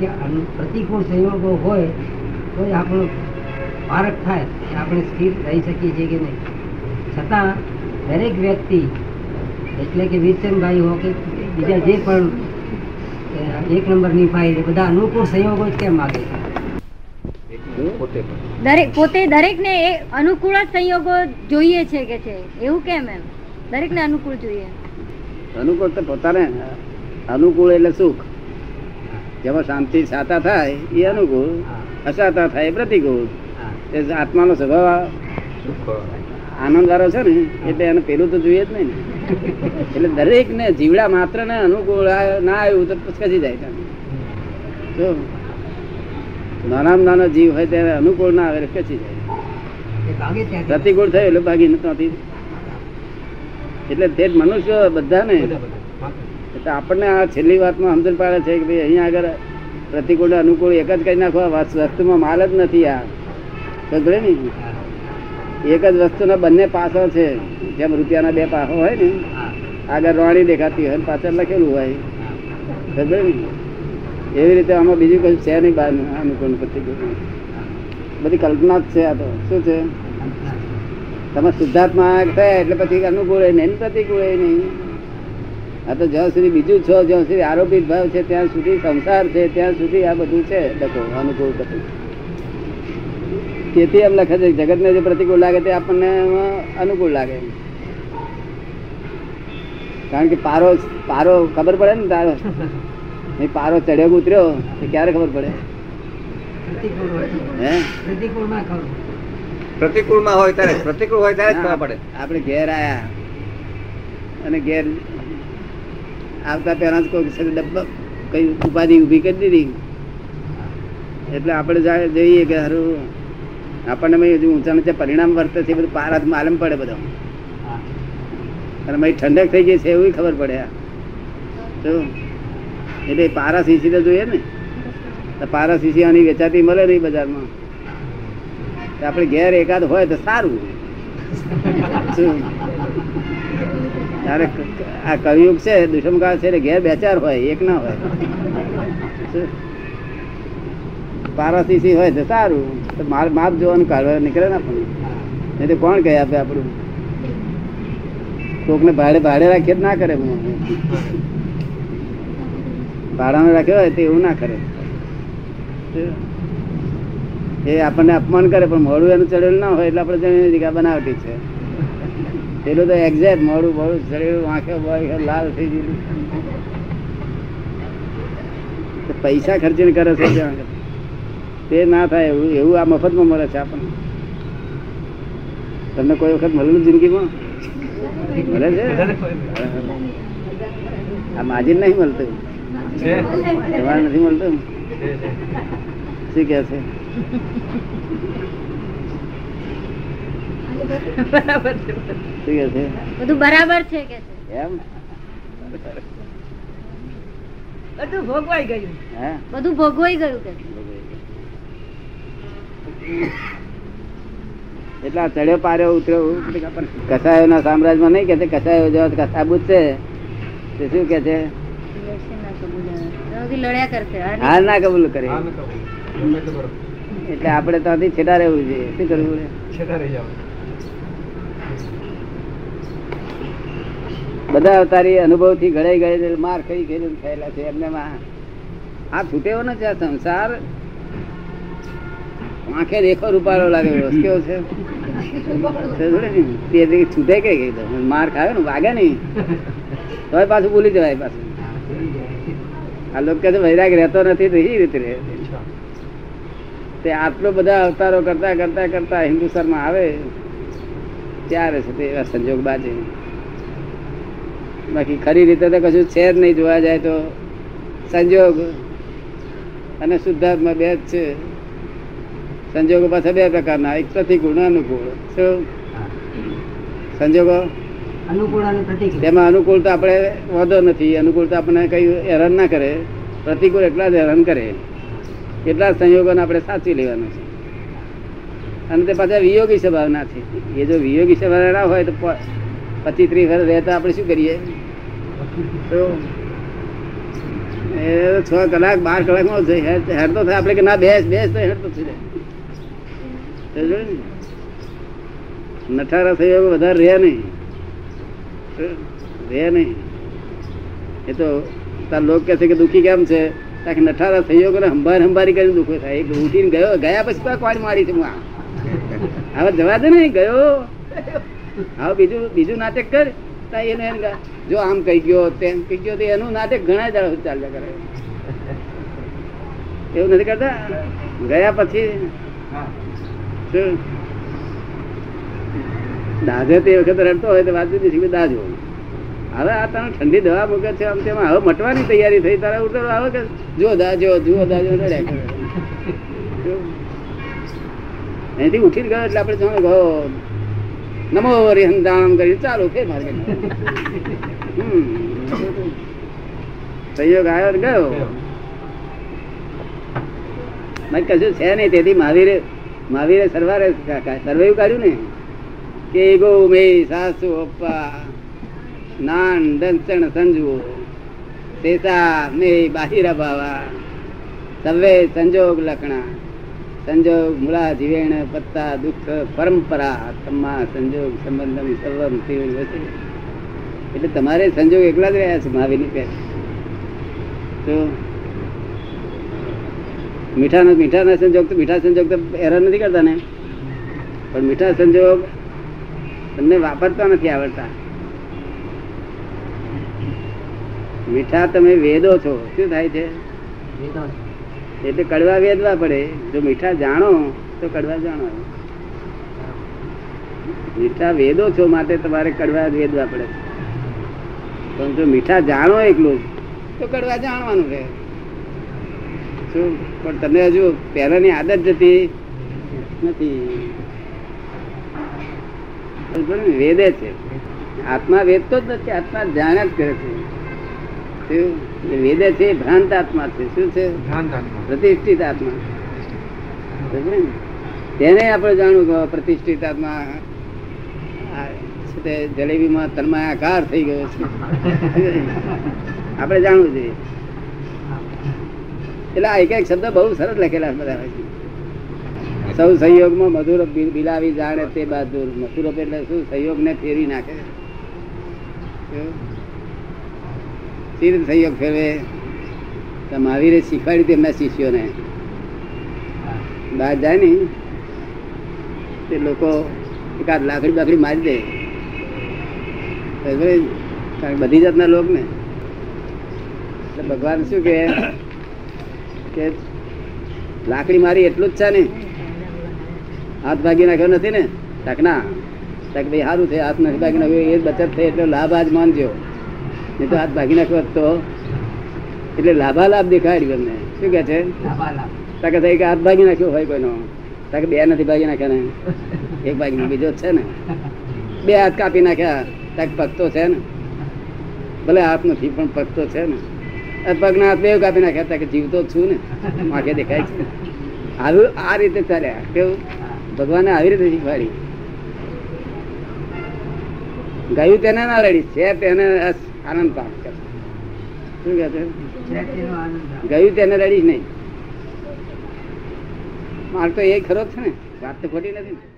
કે પ્રતિકૂળ સંયોગો હોય તો જ આપણો પારક થાય કે આપણે સ્થિર રહી શકીએ છીએ કે નહીં. છતાં દરેક વ્યક્તિ એટલે કે વીરચંદભાઈ હો કે બીજા જે પણ એક નંબરની ફાઇલ બધા અનુકૂળ સંયોગો જ કેમ માગે છે? પોતે દરેક પોતે દરેકને એ અનુકૂળ જ સંયોગો જોઈએ છે કે છે. એવું કેમ એમ? દરેકને અનુકૂળ જોઈએ. અનુકૂળ તો પોતાને અનુકૂળ એટલે સુખ. જેમાં શાંતિ સાતા થાય એ અનુકૂળ. અસાતા થાય એ પ્રતિકૂળ. આત્માનો સ્વભાવ આનંદ વાળો છે ને એટલે એને પેલું તો જોઈએ જ નહીં ને. એટલે દરેક ને જીવડા માત્ર ને અનુકૂળ ના આવ્યું તો ખસી જાય. જો નાનામાં નાનો જીવ હોય ત્યારે અનુકૂળ ના આવે ખસી જાય. પ્રતિકૂળ થયું એટલે ભાગી નથી એટલે તે મનુષ્ય બધાને એટલે આપણને આ છેલ્લી વાતમાં સમજણ પાડે છે કે ભાઈ અહીંયા આગળ પ્રતિકૂળ, અનુકૂળ એક જ કરી નાખો, આ વસ્તુમાં માલ જ નથી આ. સમજે ને? એક જ વસ્તુના બંને પાસો છે. જેમ રૂપિયાના બે પાસો હોય ને, આગળ રોણી દેખાતી હોય પાછળ લખેલું હોય. સમજે ને? એવી રીતે આમાં બીજું કશું છે નહીં બહાર અનુકૂળ પ્રતિકૂળ. બધી કલ્પના જ છે આ તો. શું છે? તમે શુદ્ધાત્મા થયા એટલે પછી અનુકૂળ હોય નહીં પ્રતિકૂળ હોય નહીં. આ તો જ્યાં સુધી બીજું છો જ્યાં સુધી આરોપિત ભાવ છે ત્યાં સુધી સંસાર છે ત્યાં સુધી આ બધું છે. લખો અનુકૂળ પ્રતિકૂળ તેથી એમ લખે છે જગત ને જે પ્રતિકૂળ લાગે તે આપણને અનુકૂળ લાગે. કારણ કે પારો પારો ખબર પડે ને તારો? એ પારો ચડ્યો ઉતર્યો? એ ક્યારે ખબર પડે? પ્રતિકૂળમાં હોય ત્યારે પ્રતિકૂળ હોય ત્યારે જ ખબર પડે. આપણે ઘેર આયા. અને ઘેર આવતા પહેલા જ કોઈ કઈ ઉપાધિ ઊભી કરી દીધી. એટલે આપણે જોઈએ કે સારું આપણને હજુ ઊંચા નીચે પરિણામ વર્તે છે બધું પારાત માલમ પડે બધો. અને ઠંડક થઈ ગઈ છે, એવું ખબર પડે. તો એટલે પારા સીસી તો જોઈએ ને. તો પારા સીસી આની વેચાતી મળે નહીં બજારમાં. આપણે ઘેર એકાદ હોય તો સારું. શું? ક- આ કવિયુગ છે, દુષ્મકાળ છે એટલે ઘેર બેચાર હોય, એક ના હોય. પારાસીસી હોય તો સારું. તો માપ માપ જોવાનું કાઢવા નીકળે ને આપણને એટલે કોણ કહે આપે આપણું? કોકને ભાડે ભાડે રાખીએ ના કરે ભાડામાં રાખ્યો હોય તો એવું ના કરે. એ આપણને અપમાન કરે પણ મોડું એનું ચડેલું ના હોય એટલે આપણે કે બનાવટી છે. પેલું તો એક્ઝેક્ટ મોડું મોડું શરીર આંખે વાંખે લાલ થઈ ગયેલું. તો પૈસા ખર્ચીને કરે છે તે ના થાય એવું એવું આ મફતમાં મળે છે આપણને. તમને કોઈ વખત મળેલું જિંદગીમાં? મળે છે? આ માજીન નહીં મળતું. તમારે નથી મળતું? શું કે છે? શું છે? બધું બરાબર છે કે એમ? બધું ભોગવાઈ ગયું. બધું ભોગવાઈ ગયું કે એટલા ચડ્યો પાર્યો ઉતર્યો કસાયો ના સામ્રાજ્યમાં નહીં કે કસાયો જેવા કસાબુત છે. તે શું કે છે? હાર ના કબૂલ કરે એટલે આપણે ત્યાંથી છેટા રહેવું જોઈએ. શું કરવું બધા અવતારી અનુભવથી ઘડાઈ ગયે માર ખાઈ ગયેલું થયેલા છે. એમને આ છૂટેવો નથી, આ સંસાર આંખે દેખો રૂપાળો લાગે કેવો છે. છૂટે કે માર ખાયો ને, વાગે નહીં. તો પાછું ભૂલી જવાય પાછું. આ લોકો કે વૈરાગ રહેતો નથી તો એ રીતે રહે. તે આટલો બધા અવતારો કરતા કરતા કરતા હિન્દુસ્તાનમાં આવે, ત્યારે છે તે સંજોગ બાજે. બાકી ખરી રીતે તો કશું છે જ નહીં જોવા જાય તો સંજોગ અને શુદ્ધાત્મા બે જ છે. સંજોગો પાછા બે પ્રકારના એક પ્રતિકૂળ અને અનુકૂળ. શું? સંજોગો? તેમાં અનુકૂળ તો આપણે વાંધો નથી. અનુકૂળ તો આપણને કઈ હેરાન ના કરે. પ્રતિકૂળ એટલા જ હેરાન કરે. કેટલા સંયોગોને આપણે સાચવી લેવાનું છે. અને તે પાછા વિયોગી સ્વભાવના છે. એ જો વિયોગી સ્વભાવ ના હોય તો પચીસ ત્રીસ વર્ષ રહેતા આપણે શું કરીએ? છ કલાક, બાર છે હેડ હેડ થાય. આપડે કે ના, બેસ બેસ તો હેરતો થઈ જાય. નઠારા થઈ નઠારા વધારે રહ્યા નહીં. રહ્યા નહીં. એ તો તાર લોક કહે છે કે દુઃખી કેમ છે? તાકે નઠારા સંયોગો ને હંભાર હંભારી કરીને દુઃખો થાય. એક ઉઠીને ગયો, ગયા પછી તો કોણ મારી છે? હવે જવા દે ને ગયો. હવે બીજું બીજું નાટક કર. એને જો આમ કહી ગયો, તેમ કહી ગયો એનું નાટક ઘણા જણા ચાલ્યા કરે. એવું નથી કરતા? ગયા પછી દાજે તે વખત રડતો હોય તો વાત જુદી દાજો હવે આ તને ઠંડી દવા મૂકે છે, આમ તેમાં હવે મટવાની તૈયારી થઈ, તારા ઉતર આવે કે જો દાજો જુઓ દાજો રડ્યા કરે? અહીંથી ઉઠી ગયો એટલે આપણે જાણે ગયો નમો હરિહંદામ કરી ચાલુ ફેર મારે સંયોગ આવ્યો ગયો. બાકી કશું છે નહીં તેથી મહાવીરે મહાવીરે સરવારે સર્વે કાઢ્યું ને? કે ગો મે સાસુ અપ્પા નાન દંસણ સંજુ તેતા મે બાહિરા બાવા સવે સંજોગ લખણા. સંજોગ મૂળા જીવેણ પત્તા દુઃખ પરંપરા તમા સંજોગ સંબંધમ સર્વમ તીવ્ર એટલે તમારે સંજોગ એકલા જ રહ્યા છે, મહાવીરની પેટ તો મીઠાનો, મીઠાના સંજોગ તો, મીઠા સંજોગ તો હેરાન નથી કરતા ને? પણ મીઠા સંજોગ તમને વાપરતા નથી આવડતા. મીઠા તમે વેદો છો. શું થાય છે? વેદો એટલે કડવા વેદવા પડે. જો મીઠા જાણો, તો કડવા જાણો. મીઠા વેદો છો માટે તમારે કડવા વેદવા પડે. પણ જો મીઠા જાણો એકલું, તો કડવા જાણવાનું રહે. શું પણ તમને હજુ પહેલાની આદત જતી નથી. વેદે છે. આત્મા વેદતો જ નથી, આત્મા જાણ્યા જ કરે છે. વેદે છે ભ્રાંત આત્મા છે. શું છે? પ્રતિષ્ઠિત આત્મા. તેને આપણે જાણવું કે પ્રતિષ્ઠિત આત્મા તે જલેબીમાં તન્માયાકાર થઈ ગયો છે. આપણે જાણવું જોઈએ. એટલે આ એક એક શબ્દ બહુ સરસ લખેલા બધા સૌ સંયોગમાં મધુર બિલાવી જાણે તે બહાદુર. મથુરપ એટલે શું? સહયોગને ફેરી ફેરવી નાખે. રીતે સંયોગ ફેરવે મહાવીરે શીખવાડ્યું તેમના શિષ્યોને બહાર જાય ને તે લોકો એકાદ લાકડી બાકડી મારી દે. બધી જાતના લોક ને ભગવાન શું કે લાકડી મારી એટલું જ છે ને. હાથ ભાગી નાખ્યો નથી ને? ટકના. ટક ભાઈ સારું છે હાથ નથી ભાગી નાખ્યો. એ બચત થઈ, એટલો લાભ આજ માનજો. નહીં તો હાથ ભાગી નાખ્યો તો. એટલે લાભાલાભ દેખાડ્યું એમને. શું કે છે? તાકે કે હાથ ભાગી નાખ્યો હોય કોઈનો. તાકે બે નથી ભાગી નાખ્યા ને. એક ભાગી બીજો છે ને. બે હાથ કાપી નાખ્યા. તક પગ તો છે ને. ભલે હાથ નથી પણ પગ તો છે ને. પગના હાથ બે કાપી નાખ્યા. તાકે જીવતો છું ને. આંખે દેખાય છે. આવું આ રીતે ચાલ્યા. કેવું? ભગવાને આવી રીતે શીખવાડી. ગયું તેને ના રડી. છે તેને આનંદ પ્રાપ્ત કરશે શું કહે છે. ગયું તેને રડીશ નહીં. માર તો એ ખરો છે ને. વાત તો ખોટી નથી ને.